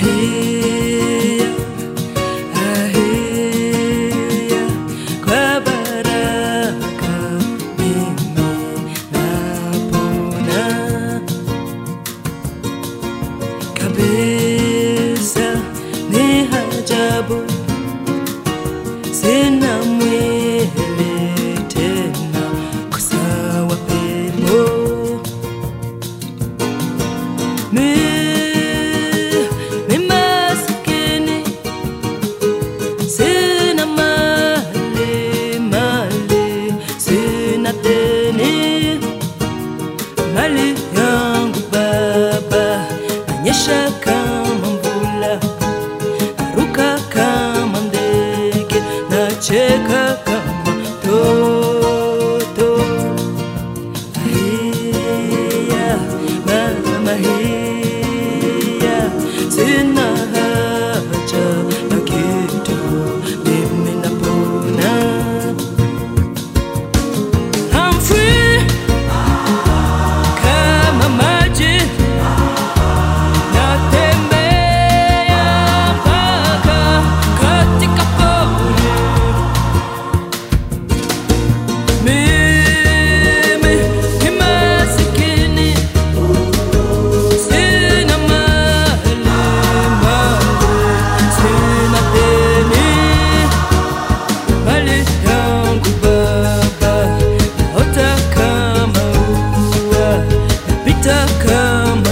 here. samba.